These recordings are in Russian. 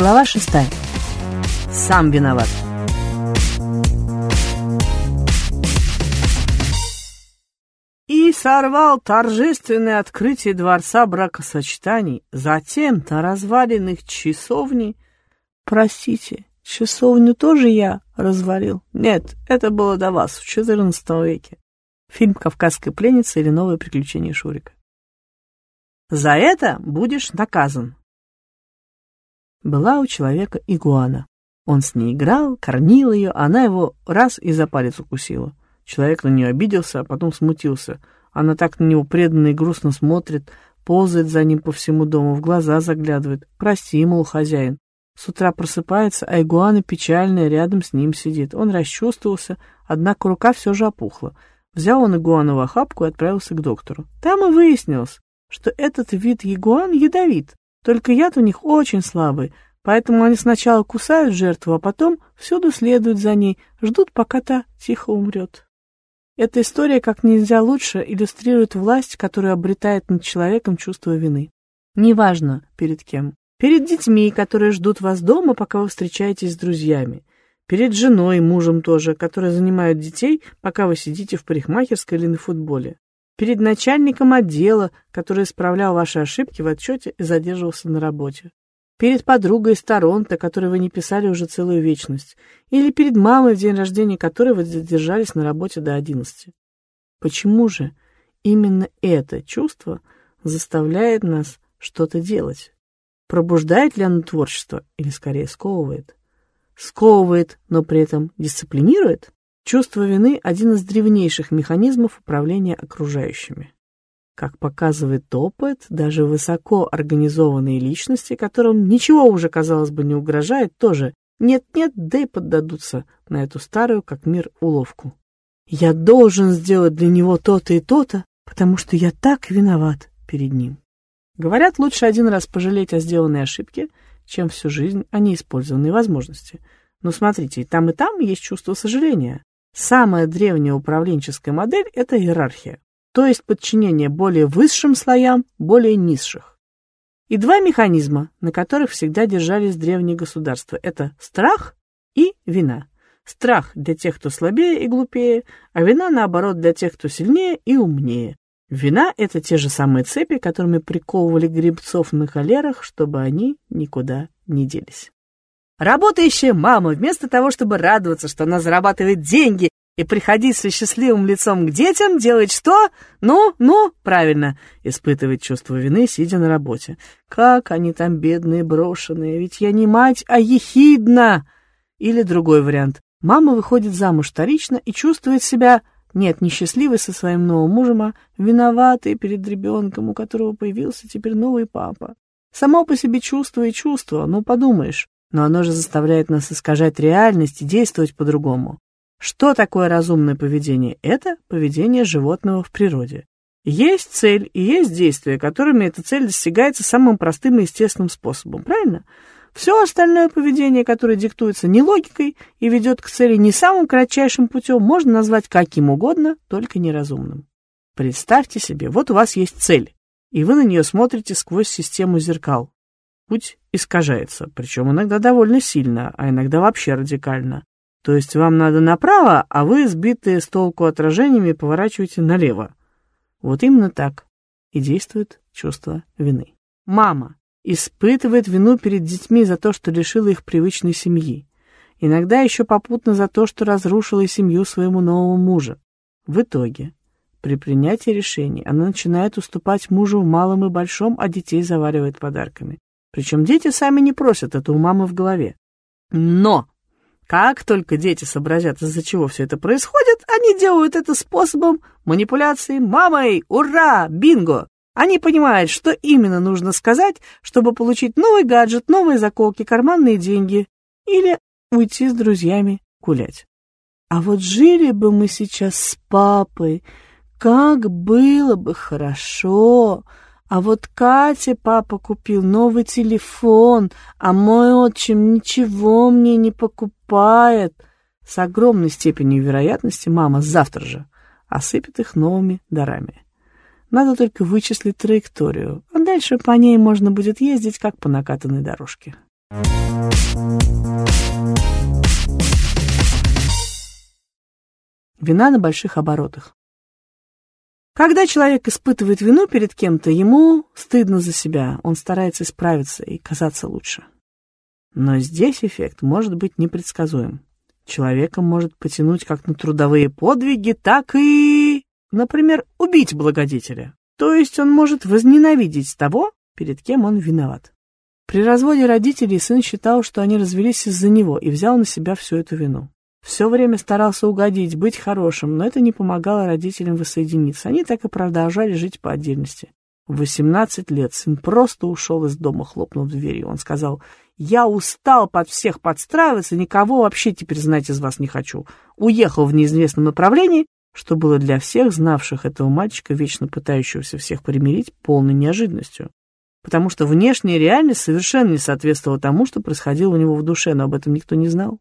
Глава шестая. Сам виноват. И сорвал торжественное открытие дворца бракосочетаний. Затем на развалинах часовни... Простите, часовню тоже я развалил? Нет, это было до вас, в XIV веке. Фильм «Кавказская пленница» или «Новые приключения Шурика». За это будешь наказан. Была у человека игуана. Он с ней играл, кормил ее, а она его раз и за палец укусила. Человек на нее обиделся, а потом смутился. Она так на него преданно и грустно смотрит, ползает за ним по всему дому, в глаза заглядывает. «Прости, мол, хозяин». С утра просыпается, а игуана печальная рядом с ним сидит. Он расчувствовался, однако рука все же опухла. Взял он игуану в охапку и отправился к доктору. Там и выяснилось, что этот вид игуан ядовит, только яд у них очень слабый, поэтому они сначала кусают жертву, а потом всюду следуют за ней, ждут, пока та тихо умрет. Эта история как нельзя лучше иллюстрирует власть, которую обретает над человеком чувство вины. Неважно, перед кем. Перед детьми, которые ждут вас дома, пока вы встречаетесь с друзьями. Перед женой и мужем тоже, которые занимают детей, пока вы сидите в парикмахерской или на футболе перед начальником отдела, который исправлял ваши ошибки в отчете и задерживался на работе, перед подругой из Торонто, которой вы не писали уже целую вечность, или перед мамой, в день рождения которой вы задержались на работе до одиннадцати. Почему же именно это чувство заставляет нас что-то делать? Пробуждает ли оно творчество или скорее сковывает? Сковывает, но при этом дисциплинирует? Чувство вины – один из древнейших механизмов управления окружающими. Как показывает опыт, даже высоко организованные личности, которым ничего уже, казалось бы, не угрожает, тоже нет-нет, да и поддадутся на эту старую, как мир, уловку. Я должен сделать для него то-то и то-то, потому что я так виноват перед ним. Говорят, лучше один раз пожалеть о сделанной ошибке, чем всю жизнь о неиспользованной возможности. Но смотрите, и там, и там есть чувство сожаления. Самая древняя управленческая модель – это иерархия, то есть подчинение более высшим слоям более низших. И два механизма, на которых всегда держались древние государства – это страх и вина. Страх для тех, кто слабее и глупее, а вина, наоборот, для тех, кто сильнее и умнее. Вина – это те же самые цепи, которыми приковывали грибцов на холерах, чтобы они никуда не делись. Работающая мама, вместо того, чтобы радоваться, что она зарабатывает деньги и приходить со счастливым лицом к детям, делает что? Ну, ну, правильно, испытывает чувство вины, сидя на работе. Как они там бедные, брошенные, ведь я не мать, а ехидна. Или другой вариант. Мама выходит замуж вторично и чувствует себя, нет, несчастливой со своим новым мужем, а виноватой перед ребенком, у которого появился теперь новый папа. Само по себе чувство и чувство, ну подумаешь, но оно же заставляет нас искажать реальность и действовать по-другому. Что такое разумное поведение? Это поведение животного в природе. Есть цель и есть действия, которыми эта цель достигается самым простым и естественным способом, правильно? Все остальное поведение, которое диктуется не логикой и ведет к цели не самым кратчайшим путем, можно назвать каким угодно, только неразумным. Представьте себе, вот у вас есть цель, и вы на нее смотрите сквозь систему зеркал путь искажается, причем иногда довольно сильно, а иногда вообще радикально. То есть вам надо направо, а вы, сбитые с толку отражениями, поворачиваете налево. Вот именно так и действует чувство вины. Мама испытывает вину перед детьми за то, что лишила их привычной семьи. Иногда еще попутно за то, что разрушила семью своему новому мужу. В итоге, при принятии решений, она начинает уступать мужу в малом и большом, а детей заваривает подарками. Причем дети сами не просят, это у мамы в голове. Но как только дети сообразят, из-за чего все это происходит, они делают это способом манипуляции мамой. Ура! Бинго! Они понимают, что именно нужно сказать, чтобы получить новый гаджет, новые заколки, карманные деньги или уйти с друзьями гулять. А вот жили бы мы сейчас с папой, как было бы хорошо, а вот Кате папа купил новый телефон, а мой отчим ничего мне не покупает. С огромной степенью вероятности мама завтра же осыпет их новыми дарами. Надо только вычислить траекторию, а дальше по ней можно будет ездить, как по накатанной дорожке. Вина на больших оборотах. Когда человек испытывает вину перед кем-то, ему стыдно за себя, он старается исправиться и казаться лучше. Но здесь эффект может быть непредсказуем. Человека может потянуть как на трудовые подвиги, так и, например, убить благодетеля. То есть он может возненавидеть того, перед кем он виноват. При разводе родителей сын считал, что они развелись из-за него, и взял на себя всю эту вину. Все время старался угодить, быть хорошим, но это не помогало родителям воссоединиться. Они так и продолжали жить по отдельности. В 18 лет сын просто ушел из дома, хлопнув дверью. Он сказал, «Я устал под всех подстраиваться, никого вообще теперь знать из вас не хочу». Уехал в неизвестном направлении, что было для всех, знавших этого мальчика, вечно пытающегося всех примирить, полной неожиданностью. Потому что внешняя реальность совершенно не соответствовала тому, что происходило у него в душе, но об этом никто не знал.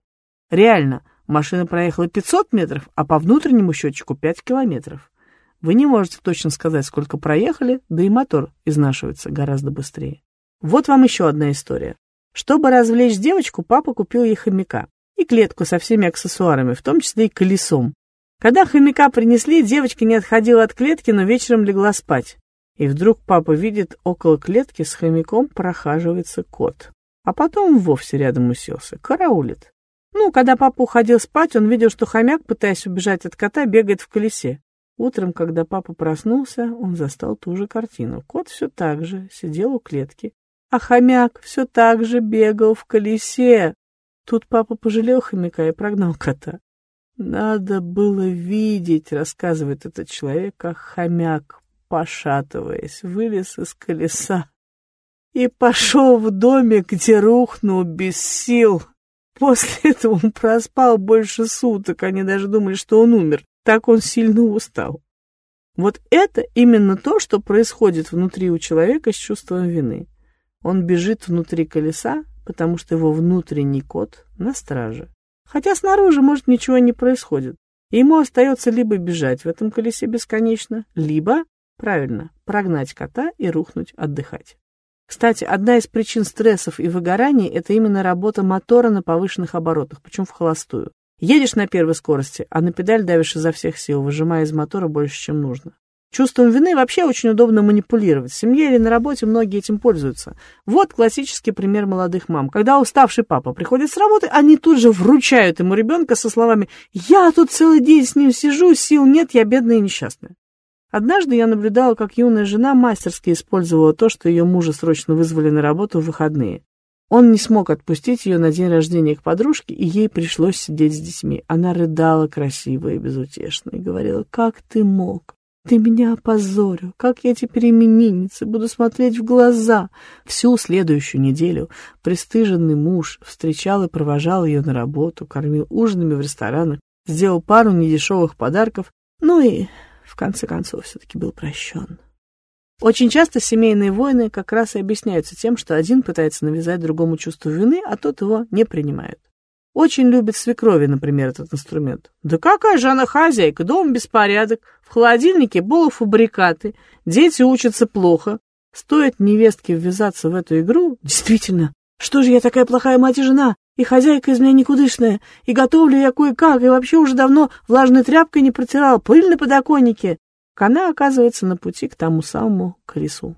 Реально, Машина проехала 500 метров, а по внутреннему счетчику 5 километров. Вы не можете точно сказать, сколько проехали, да и мотор изнашивается гораздо быстрее. Вот вам еще одна история. Чтобы развлечь девочку, папа купил ей хомяка и клетку со всеми аксессуарами, в том числе и колесом. Когда хомяка принесли, девочка не отходила от клетки, но вечером легла спать. И вдруг папа видит, около клетки с хомяком прохаживается кот. А потом вовсе рядом уселся, караулит. Ну, когда папа уходил спать, он видел, что хомяк, пытаясь убежать от кота, бегает в колесе. Утром, когда папа проснулся, он застал ту же картину. Кот все так же сидел у клетки, а хомяк все так же бегал в колесе. Тут папа пожалел хомяка и прогнал кота. Надо было видеть, рассказывает этот человек, как хомяк, пошатываясь, вылез из колеса и пошел в домик, где рухнул без сил. После этого он проспал больше суток, они даже думали, что он умер. Так он сильно устал. Вот это именно то, что происходит внутри у человека с чувством вины. Он бежит внутри колеса, потому что его внутренний кот на страже. Хотя снаружи, может, ничего не происходит. Ему остается либо бежать в этом колесе бесконечно, либо, правильно, прогнать кота и рухнуть отдыхать. Кстати, одна из причин стрессов и выгораний – это именно работа мотора на повышенных оборотах, причем в холостую. Едешь на первой скорости, а на педаль давишь изо всех сил, выжимая из мотора больше, чем нужно. Чувством вины вообще очень удобно манипулировать. В семье или на работе многие этим пользуются. Вот классический пример молодых мам. Когда уставший папа приходит с работы, они тут же вручают ему ребенка со словами «Я тут целый день с ним сижу, сил нет, я бедная и несчастная». Однажды я наблюдала, как юная жена мастерски использовала то, что ее мужа срочно вызвали на работу в выходные. Он не смог отпустить ее на день рождения к подружке, и ей пришлось сидеть с детьми. Она рыдала красиво и безутешно и говорила, «Как ты мог? Ты меня опозорил. Как я теперь именинница? Буду смотреть в глаза». Всю следующую неделю пристыженный муж встречал и провожал ее на работу, кормил ужинами в ресторанах, сделал пару недешевых подарков, ну и в конце концов все-таки был прощен. Очень часто семейные войны как раз и объясняются тем, что один пытается навязать другому чувство вины, а тот его не принимает. Очень любит свекрови, например, этот инструмент. Да какая же она хозяйка, дом беспорядок, в холодильнике полуфабрикаты, дети учатся плохо. Стоит невестке ввязаться в эту игру, действительно, что же я такая плохая мать и жена? И хозяйка из меня никудышная, и готовлю я кое-как, и вообще уже давно влажной тряпкой не протирала, пыль на подоконнике. Она оказывается на пути к тому самому колесу.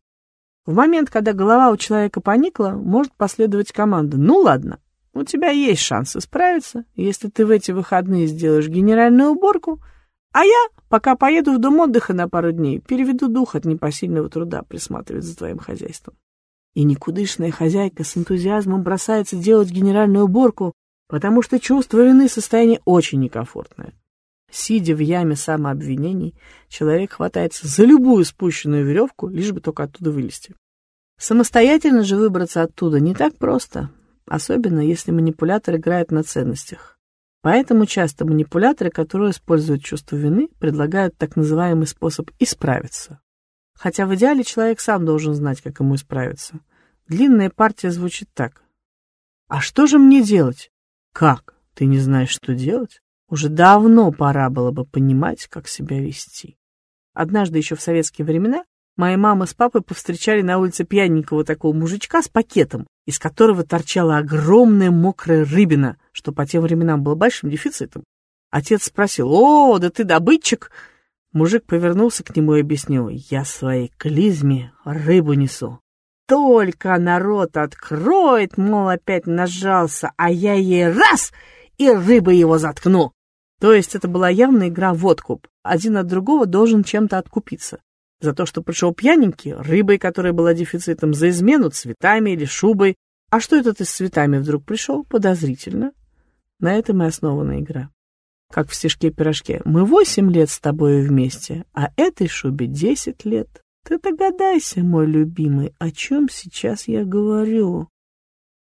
В момент, когда голова у человека поникла, может последовать команда. Ну ладно, у тебя есть шанс справиться, если ты в эти выходные сделаешь генеральную уборку, а я, пока поеду в дом отдыха на пару дней, переведу дух от непосильного труда присматривать за твоим хозяйством. И никудышная хозяйка с энтузиазмом бросается делать генеральную уборку, потому что чувство вины состояние очень некомфортное. Сидя в яме самообвинений, человек хватается за любую спущенную веревку, лишь бы только оттуда вылезти. Самостоятельно же выбраться оттуда не так просто, особенно если манипулятор играет на ценностях. Поэтому часто манипуляторы, которые используют чувство вины, предлагают так называемый способ исправиться. Хотя в идеале человек сам должен знать, как ему исправиться. Длинная партия звучит так. «А что же мне делать?» «Как? Ты не знаешь, что делать?» Уже давно пора было бы понимать, как себя вести. Однажды еще в советские времена Моя мама с папой повстречали на улице пьяненького такого мужичка с пакетом, из которого торчала огромная мокрая рыбина, что по тем временам было большим дефицитом. Отец спросил, «О, да ты добытчик!» Мужик повернулся к нему и объяснил, «Я своей клизме рыбу несу». Только народ откроет, мол, опять нажался, а я ей раз и рыбы его заткну. То есть это была явная игра в откуп. Один от другого должен чем-то откупиться. За то, что пришел пьяненький, рыбой, которая была дефицитом, за измену цветами или шубой. А что этот и с цветами вдруг пришел? Подозрительно. На этом и основана игра. Как в стишке-пирожке. Мы восемь лет с тобой вместе, а этой шубе десять лет. Ты догадайся, мой любимый, о чем сейчас я говорю.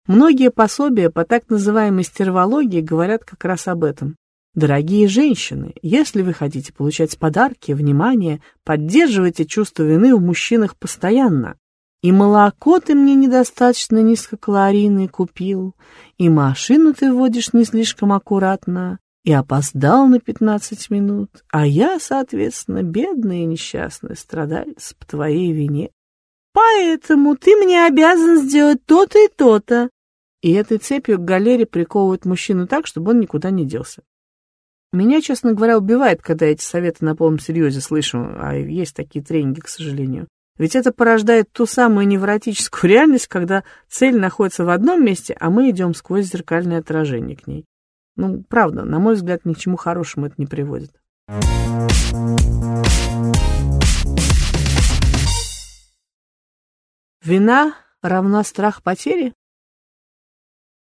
Многие пособия по так называемой стервологии говорят как раз об этом. Дорогие женщины, если вы хотите получать подарки, внимание, поддерживайте чувство вины в мужчинах постоянно. И молоко ты мне недостаточно низкокалорийное купил, и машину ты водишь не слишком аккуратно, и опоздал на пятнадцать минут, а я, соответственно, бедный и несчастный страдалец по твоей вине. Поэтому ты мне обязан сделать то-то и то-то. И этой цепью к галере приковывают мужчину так, чтобы он никуда не делся. Меня, честно говоря, убивает, когда эти советы на полном серьезе слышу, а есть такие тренинги, к сожалению. Ведь это порождает ту самую невротическую реальность, когда цель находится в одном месте, а мы идем сквозь зеркальное отражение к ней. Ну, правда, на мой взгляд, ни к чему хорошему это не приводит. Вина равна страх потери?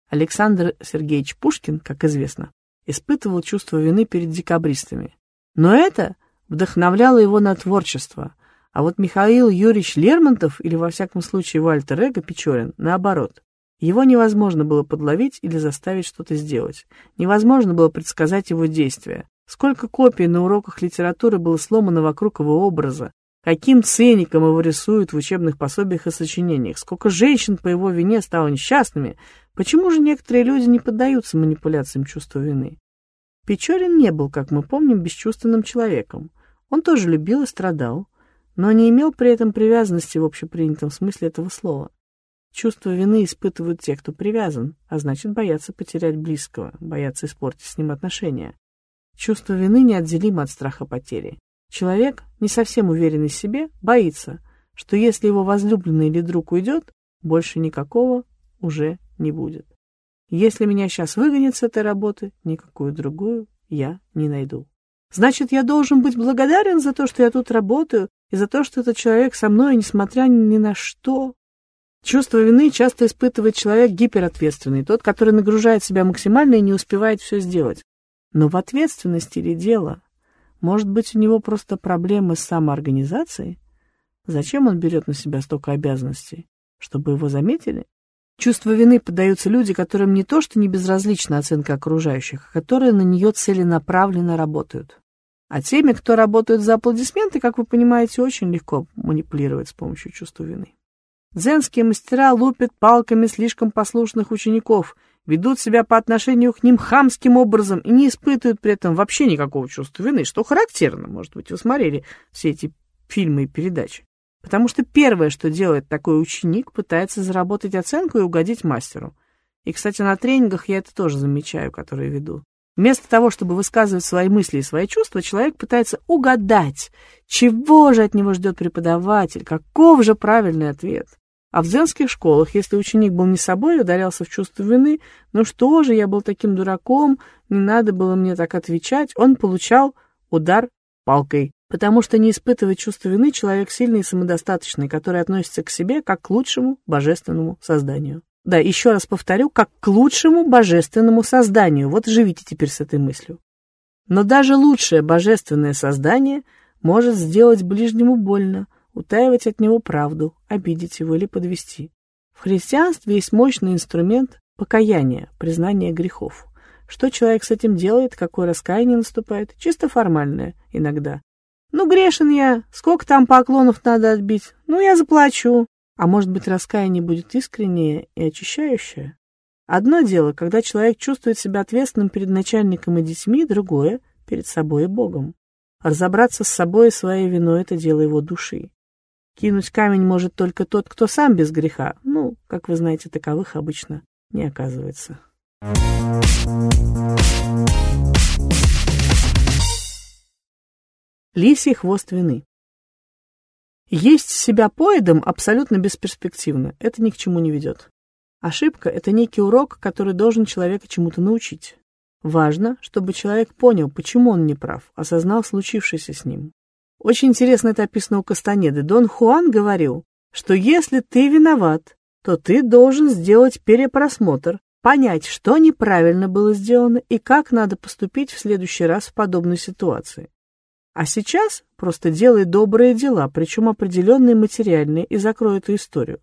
Александр Сергеевич Пушкин, как известно, испытывал чувство вины перед декабристами. Но это вдохновляло его на творчество. А вот Михаил Юрьевич Лермонтов, или во всяком случае Вальтер Эго Печорин, наоборот. Его невозможно было подловить или заставить что-то сделать. Невозможно было предсказать его действия. Сколько копий на уроках литературы было сломано вокруг его образа, каким ценником его рисуют в учебных пособиях и сочинениях, сколько женщин по его вине стало несчастными, Почему же некоторые люди не поддаются манипуляциям чувства вины? Печорин не был, как мы помним, бесчувственным человеком. Он тоже любил и страдал, но не имел при этом привязанности в общепринятом смысле этого слова. Чувство вины испытывают те, кто привязан, а значит, боятся потерять близкого, боятся испортить с ним отношения. Чувство вины неотделимо от страха потери. Человек, не совсем уверенный в себе, боится, что если его возлюбленный или друг уйдет, больше никакого уже не будет. Если меня сейчас выгонят с этой работы, никакую другую я не найду. Значит, я должен быть благодарен за то, что я тут работаю, и за то, что этот человек со мной, несмотря ни на что. Чувство вины часто испытывает человек гиперответственный, тот, который нагружает себя максимально и не успевает все сделать. Но в ответственности ли дело? Может быть, у него просто проблемы с самоорганизацией? Зачем он берет на себя столько обязанностей? Чтобы его заметили? Чувство вины поддаются люди, которым не то что не безразлична оценка окружающих, а которые на нее целенаправленно работают. А теми, кто работает за аплодисменты, как вы понимаете, очень легко манипулировать с помощью чувства вины. Дзенские мастера лупят палками слишком послушных учеников, ведут себя по отношению к ним хамским образом и не испытывают при этом вообще никакого чувства вины, что характерно, может быть, вы смотрели все эти фильмы и передачи. Потому что первое, что делает такой ученик, пытается заработать оценку и угодить мастеру. И, кстати, на тренингах я это тоже замечаю, которые веду. Вместо того, чтобы высказывать свои мысли и свои чувства, человек пытается угадать, чего же от него ждет преподаватель, каков же правильный ответ. А в дзенских школах, если ученик был не собой, ударялся в чувство вины, ну что же, я был таким дураком, не надо было мне так отвечать, он получал удар палкой потому что не испытывает чувство вины человек сильный и самодостаточный, который относится к себе как к лучшему божественному созданию. Да, еще раз повторю, как к лучшему божественному созданию. Вот живите теперь с этой мыслью. Но даже лучшее божественное создание может сделать ближнему больно, утаивать от него правду, обидеть его или подвести. В христианстве есть мощный инструмент покаяния, признания грехов. Что человек с этим делает, какое раскаяние наступает, чисто формальное иногда. Ну, грешен я, сколько там поклонов надо отбить? Ну, я заплачу. А может быть, раскаяние будет искреннее и очищающее? Одно дело, когда человек чувствует себя ответственным перед начальником и детьми, другое — перед собой и Богом. Разобраться с собой и своей виной — это дело его души. Кинуть камень может только тот, кто сам без греха. Ну, как вы знаете, таковых обычно не оказывается. Лисий хвост вины. Есть себя поедом абсолютно бесперспективно. Это ни к чему не ведет. Ошибка – это некий урок, который должен человека чему-то научить. Важно, чтобы человек понял, почему он не прав, осознал случившееся с ним. Очень интересно это описано у Кастанеды. Дон Хуан говорил, что если ты виноват, то ты должен сделать перепросмотр, понять, что неправильно было сделано и как надо поступить в следующий раз в подобной ситуации. А сейчас просто делай добрые дела, причем определенные материальные, и закрой эту историю.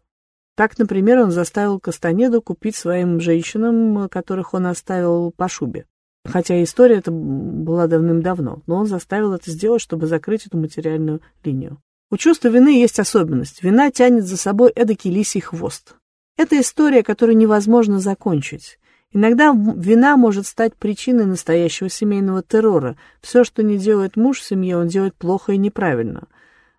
Так, например, он заставил Кастанеду купить своим женщинам, которых он оставил по шубе. Хотя история эта была давным-давно, но он заставил это сделать, чтобы закрыть эту материальную линию. У чувства вины есть особенность. Вина тянет за собой эдакий лисий хвост. Это история, которую невозможно закончить. Иногда вина может стать причиной настоящего семейного террора. Все, что не делает муж в семье, он делает плохо и неправильно.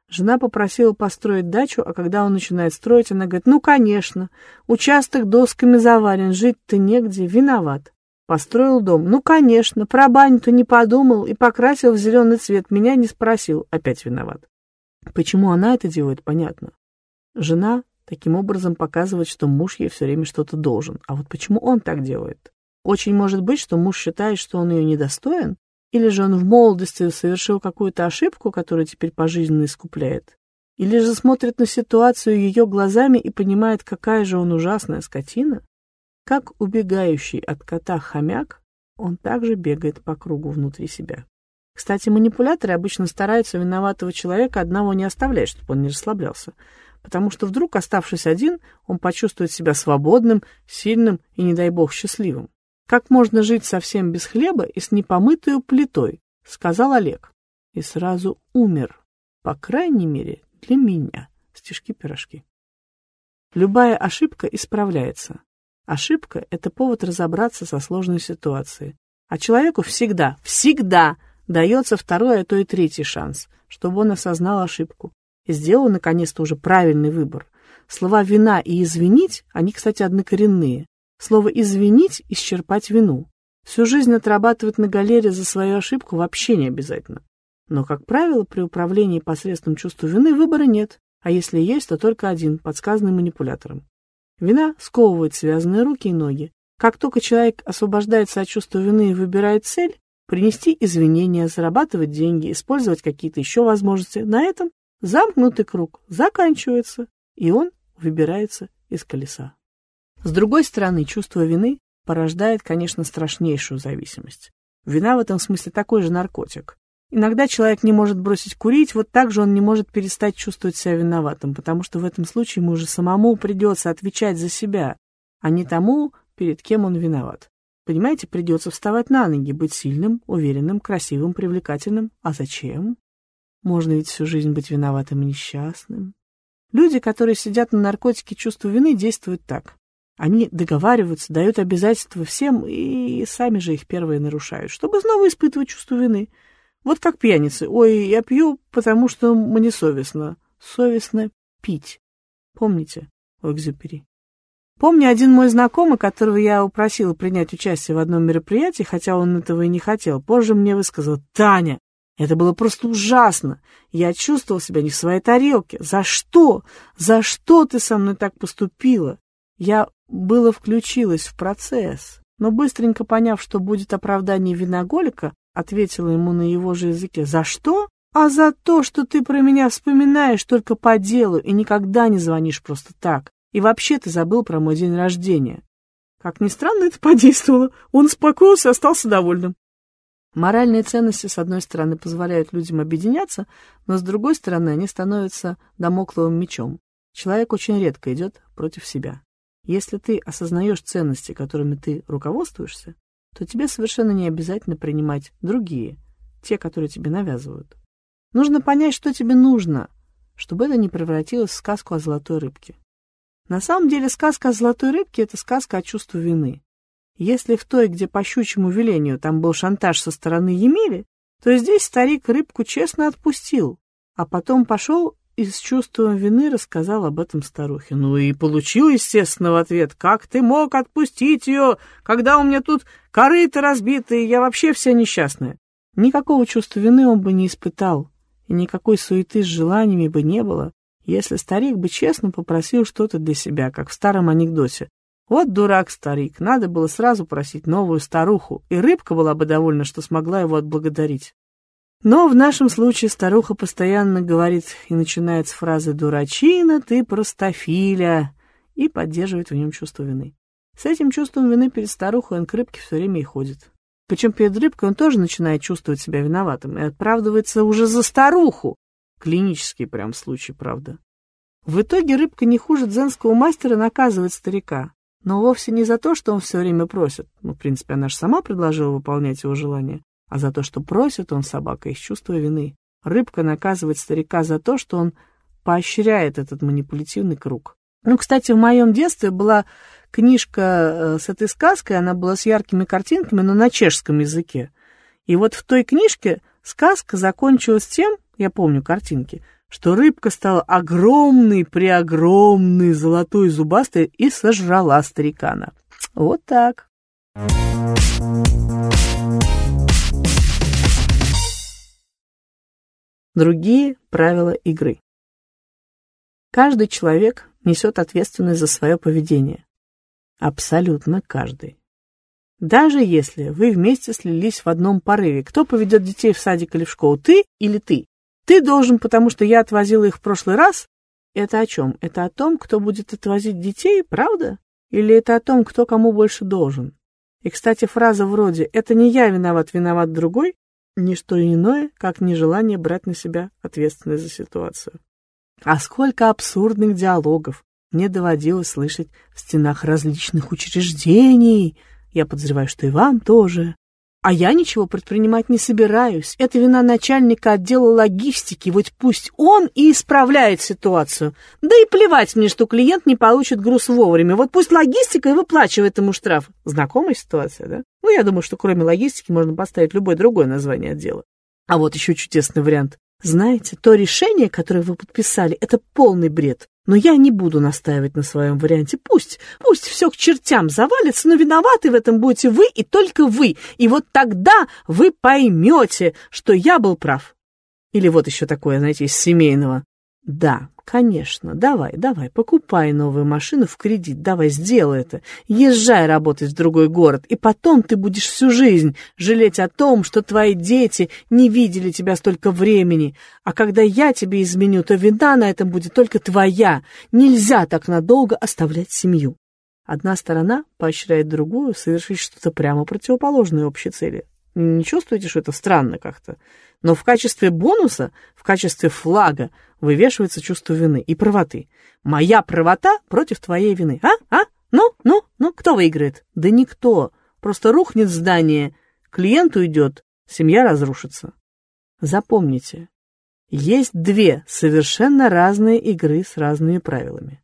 Жена попросила построить дачу, а когда он начинает строить, она говорит, ну, конечно, участок досками завален, жить-то негде, виноват. Построил дом. Ну, конечно, про баню-то не подумал и покрасил в зеленый цвет. Меня не спросил. Опять виноват. Почему она это делает, понятно. Жена таким образом показывает, что муж ей все время что-то должен. А вот почему он так делает? Очень может быть, что муж считает, что он ее недостоин, или же он в молодости совершил какую-то ошибку, которую теперь пожизненно искупляет, или же смотрит на ситуацию ее глазами и понимает, какая же он ужасная скотина. Как убегающий от кота хомяк, он также бегает по кругу внутри себя. Кстати, манипуляторы обычно стараются виноватого человека одного не оставлять, чтобы он не расслаблялся, потому что вдруг, оставшись один, он почувствует себя свободным, сильным и, не дай бог, счастливым. «Как можно жить совсем без хлеба и с непомытой плитой?» — сказал Олег. И сразу умер, по крайней мере, для меня. Стишки-пирожки. Любая ошибка исправляется. Ошибка – это повод разобраться со сложной ситуацией. А человеку всегда, всегда дается второй, а то и третий шанс, чтобы он осознал ошибку сделал, наконец-то, уже правильный выбор. Слова «вина» и «извинить» – они, кстати, однокоренные. Слово «извинить» – исчерпать вину. Всю жизнь отрабатывать на галере за свою ошибку вообще не обязательно. Но, как правило, при управлении посредством чувства вины выбора нет, а если есть, то только один, подсказанный манипулятором. Вина сковывает связанные руки и ноги. Как только человек освобождается от чувства вины и выбирает цель, принести извинения, зарабатывать деньги, использовать какие-то еще возможности, на этом замкнутый круг заканчивается, и он выбирается из колеса. С другой стороны, чувство вины порождает, конечно, страшнейшую зависимость. Вина в этом смысле такой же наркотик. Иногда человек не может бросить курить, вот так же он не может перестать чувствовать себя виноватым, потому что в этом случае ему уже самому придется отвечать за себя, а не тому, перед кем он виноват. Понимаете, придется вставать на ноги, быть сильным, уверенным, красивым, привлекательным. А зачем? Можно ведь всю жизнь быть виноватым и несчастным. Люди, которые сидят на наркотике чувства вины, действуют так. Они договариваются, дают обязательства всем и сами же их первые нарушают, чтобы снова испытывать чувство вины – вот как пьяницы. Ой, я пью, потому что мне совестно. Совестно пить. Помните, Экзюпери? Помню один мой знакомый, которого я упросила принять участие в одном мероприятии, хотя он этого и не хотел, позже мне высказал, «Таня, это было просто ужасно. Я чувствовал себя не в своей тарелке. За что? За что ты со мной так поступила? Я было включилась в процесс, но быстренько поняв, что будет оправдание виноголика, ответила ему на его же языке. «За что? А за то, что ты про меня вспоминаешь только по делу и никогда не звонишь просто так. И вообще ты забыл про мой день рождения». Как ни странно, это подействовало. Он успокоился и остался довольным. Моральные ценности, с одной стороны, позволяют людям объединяться, но с другой стороны, они становятся домокловым мечом. Человек очень редко идет против себя. Если ты осознаешь ценности, которыми ты руководствуешься, то тебе совершенно не обязательно принимать другие, те, которые тебе навязывают. Нужно понять, что тебе нужно, чтобы это не превратилось в сказку о золотой рыбке. На самом деле сказка о золотой рыбке – это сказка о чувстве вины. Если в той, где по щучьему велению там был шантаж со стороны Емели, то здесь старик рыбку честно отпустил, а потом пошел и с чувством вины рассказал об этом старухе. Ну и получил, естественно, в ответ, как ты мог отпустить ее, когда у меня тут корыто разбитые, я вообще вся несчастная. Никакого чувства вины он бы не испытал, и никакой суеты с желаниями бы не было, если старик бы честно попросил что-то для себя, как в старом анекдоте. Вот дурак старик, надо было сразу просить новую старуху, и рыбка была бы довольна, что смогла его отблагодарить. Но в нашем случае старуха постоянно говорит и начинает с фразы «дурачина, ты простофиля» и поддерживает в нем чувство вины. С этим чувством вины перед старухой он к рыбке все время и ходит. Причем перед рыбкой он тоже начинает чувствовать себя виноватым и оправдывается уже за старуху. Клинический прям случай, правда. В итоге рыбка не хуже дзенского мастера наказывает старика, но вовсе не за то, что он все время просит. Ну, в принципе, она же сама предложила выполнять его желание а за то, что просит он собака из чувства вины. Рыбка наказывает старика за то, что он поощряет этот манипулятивный круг. Ну, кстати, в моем детстве была книжка э, с этой сказкой, она была с яркими картинками, но на чешском языке. И вот в той книжке сказка закончилась тем, я помню картинки, что рыбка стала огромной, преогромной, золотой, зубастой и сожрала старикана. Вот так. другие правила игры. Каждый человек несет ответственность за свое поведение. Абсолютно каждый. Даже если вы вместе слились в одном порыве, кто поведет детей в садик или в школу, ты или ты? Ты должен, потому что я отвозила их в прошлый раз. Это о чем? Это о том, кто будет отвозить детей, правда? Или это о том, кто кому больше должен? И, кстати, фраза вроде «это не я виноват, виноват другой» не что иное, как нежелание брать на себя ответственность за ситуацию. А сколько абсурдных диалогов мне доводилось слышать в стенах различных учреждений. Я подозреваю, что и вам тоже. А я ничего предпринимать не собираюсь. Это вина начальника отдела логистики. Вот пусть он и исправляет ситуацию. Да и плевать мне, что клиент не получит груз вовремя. Вот пусть логистика и выплачивает ему штраф. Знакомая ситуация, да? Ну, я думаю, что кроме логистики можно поставить любое другое название отдела. А вот еще чудесный вариант. Знаете, то решение, которое вы подписали, это полный бред. Но я не буду настаивать на своем варианте. Пусть, пусть все к чертям завалится, но виноваты в этом будете вы и только вы. И вот тогда вы поймете, что я был прав. Или вот еще такое, знаете, из семейного. Да, конечно, давай, давай, покупай новую машину в кредит, давай, сделай это. Езжай работать в другой город, и потом ты будешь всю жизнь жалеть о том, что твои дети не видели тебя столько времени. А когда я тебе изменю, то вина на этом будет только твоя. Нельзя так надолго оставлять семью. Одна сторона поощряет другую совершить что-то прямо противоположное общей цели. Не чувствуете, что это странно как-то? Но в качестве бонуса, в качестве флага вывешивается чувство вины и правоты. Моя правота против твоей вины. А? А? Ну, ну, ну, кто выиграет? Да никто. Просто рухнет здание, клиент уйдет, семья разрушится. Запомните, есть две совершенно разные игры с разными правилами.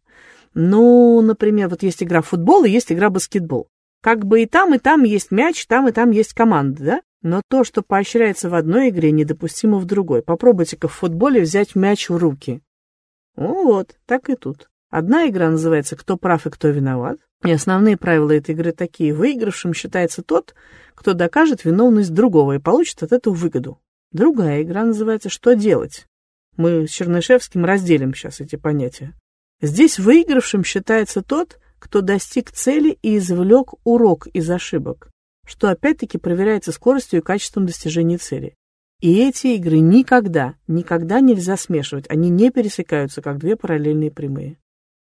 Ну, например, вот есть игра в футбол и есть игра в баскетбол. Как бы и там, и там есть мяч, там и там есть команда, да? Но то, что поощряется в одной игре, недопустимо в другой. Попробуйте-ка в футболе взять мяч в руки. Ну вот, так и тут. Одна игра называется «Кто прав и кто виноват». И основные правила этой игры такие. Выигравшим считается тот, кто докажет виновность другого и получит от этого выгоду. Другая игра называется «Что делать?». Мы с Чернышевским разделим сейчас эти понятия. Здесь выигравшим считается тот, кто достиг цели и извлек урок из ошибок что опять-таки проверяется скоростью и качеством достижения цели. И эти игры никогда, никогда нельзя смешивать, они не пересекаются, как две параллельные прямые.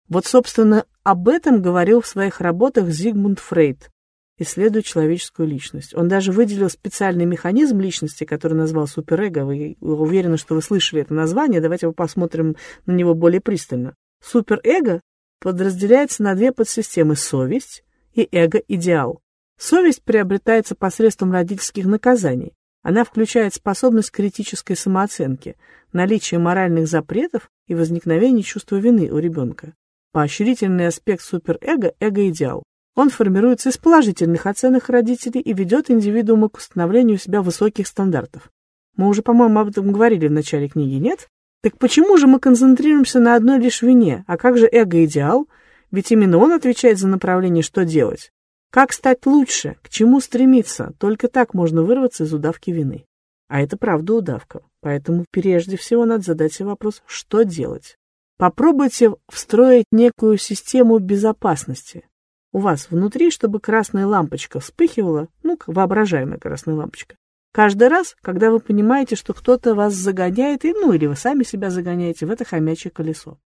Вот, собственно, об этом говорил в своих работах Зигмунд Фрейд, исследуя человеческую личность. Он даже выделил специальный механизм личности, который назвал суперэго. Вы уверены, что вы слышали это название, давайте посмотрим на него более пристально. Суперэго подразделяется на две подсистемы – совесть и эго-идеал. Совесть приобретается посредством родительских наказаний. Она включает способность критической самооценки, наличие моральных запретов и возникновение чувства вины у ребенка. Поощрительный аспект суперэго – эго-идеал. Он формируется из положительных оценок родителей и ведет индивидуума к установлению у себя высоких стандартов. Мы уже, по-моему, об этом говорили в начале книги, нет? Так почему же мы концентрируемся на одной лишь вине? А как же эго-идеал? Ведь именно он отвечает за направление, что делать. Как стать лучше? К чему стремиться? Только так можно вырваться из удавки вины. А это правда удавка. Поэтому прежде всего надо задать себе вопрос, что делать. Попробуйте встроить некую систему безопасности. У вас внутри, чтобы красная лампочка вспыхивала, ну, воображаемая красная лампочка, Каждый раз, когда вы понимаете, что кто-то вас загоняет, и, ну или вы сами себя загоняете в это хомячье колесо.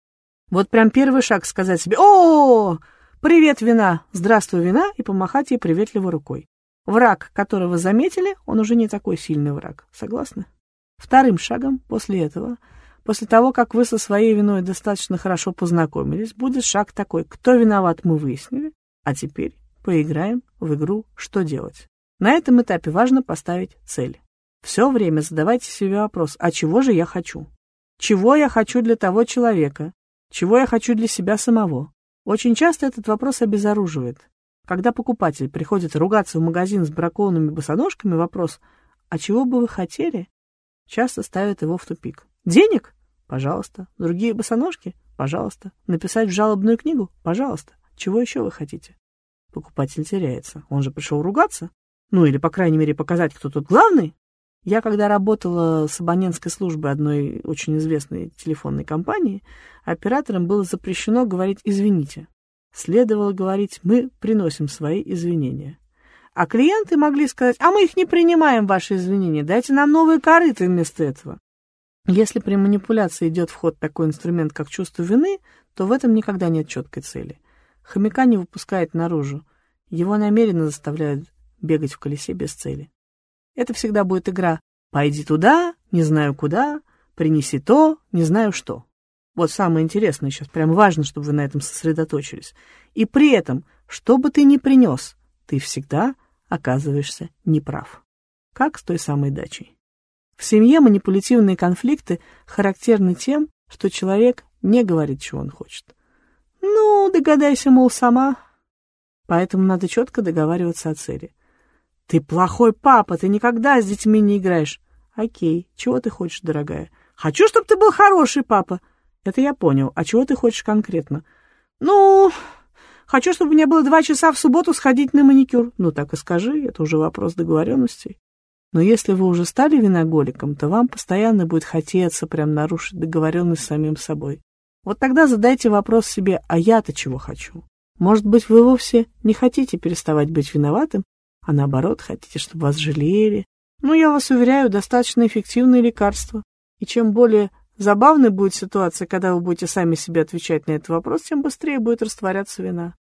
Вот прям первый шаг сказать себе «О, привет, вина! Здравствуй, вина!» и помахать ей приветливо рукой. Враг, которого заметили, он уже не такой сильный враг. Согласны? Вторым шагом после этого, после того, как вы со своей виной достаточно хорошо познакомились, будет шаг такой «Кто виноват, мы выяснили, а теперь поиграем в игру «Что делать?». На этом этапе важно поставить цель. Все время задавайте себе вопрос, а чего же я хочу? Чего я хочу для того человека? Чего я хочу для себя самого? Очень часто этот вопрос обезоруживает. Когда покупатель приходит ругаться в магазин с бракованными босоножками, вопрос «А чего бы вы хотели?» часто ставит его в тупик. «Денег? Пожалуйста. Другие босоножки? Пожалуйста. Написать в жалобную книгу? Пожалуйста. Чего еще вы хотите?» Покупатель теряется. Он же пришел ругаться. Ну, или, по крайней мере, показать, кто тут главный. Я, когда работала с абонентской службой одной очень известной телефонной компании, операторам было запрещено говорить «извините». Следовало говорить «мы приносим свои извинения». А клиенты могли сказать «а мы их не принимаем, ваши извинения, дайте нам новые корыты вместо этого». Если при манипуляции идет в ход такой инструмент, как чувство вины, то в этом никогда нет четкой цели. Хомяка не выпускает наружу. Его намеренно заставляют бегать в колесе без цели. Это всегда будет игра «пойди туда, не знаю куда, принеси то, не знаю что». Вот самое интересное сейчас, прям важно, чтобы вы на этом сосредоточились. И при этом, что бы ты ни принес, ты всегда оказываешься неправ. Как с той самой дачей. В семье манипулятивные конфликты характерны тем, что человек не говорит, чего он хочет. Ну, догадайся, мол, сама. Поэтому надо четко договариваться о цели. «Ты плохой папа, ты никогда с детьми не играешь». «Окей, чего ты хочешь, дорогая?» «Хочу, чтобы ты был хороший папа». «Это я понял. А чего ты хочешь конкретно?» «Ну, хочу, чтобы мне было два часа в субботу сходить на маникюр». «Ну, так и скажи, это уже вопрос договоренностей». Но если вы уже стали виноголиком, то вам постоянно будет хотеться прям нарушить договоренность с самим собой. Вот тогда задайте вопрос себе, а я-то чего хочу? Может быть, вы вовсе не хотите переставать быть виноватым, а наоборот хотите, чтобы вас жалели. Ну, я вас уверяю, достаточно эффективное лекарство. И чем более забавной будет ситуация, когда вы будете сами себе отвечать на этот вопрос, тем быстрее будет растворяться вина.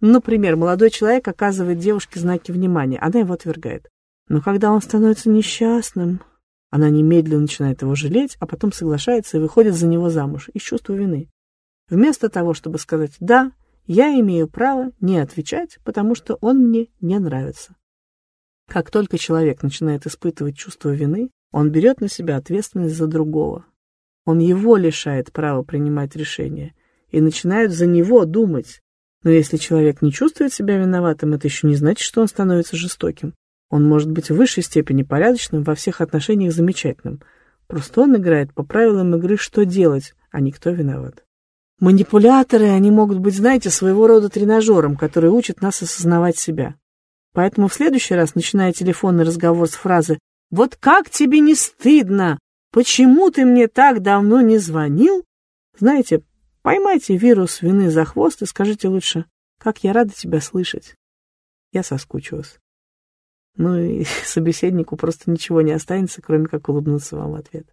Например, молодой человек оказывает девушке знаки внимания, она его отвергает. Но когда он становится несчастным, она немедленно начинает его жалеть, а потом соглашается и выходит за него замуж из чувства вины. Вместо того, чтобы сказать «да», я имею право не отвечать, потому что он мне не нравится. Как только человек начинает испытывать чувство вины, он берет на себя ответственность за другого. Он его лишает права принимать решения и начинает за него думать. Но если человек не чувствует себя виноватым, это еще не значит, что он становится жестоким. Он может быть в высшей степени порядочным, во всех отношениях замечательным. Просто он играет по правилам игры «что делать», а не кто виноват. Манипуляторы, они могут быть, знаете, своего рода тренажером, который учит нас осознавать себя. Поэтому в следующий раз, начиная телефонный разговор с фразы «Вот как тебе не стыдно? Почему ты мне так давно не звонил?» Знаете, поймайте вирус вины за хвост и скажите лучше «Как я рада тебя слышать». Я соскучилась. Ну и собеседнику просто ничего не останется, кроме как улыбнуться вам в ответ.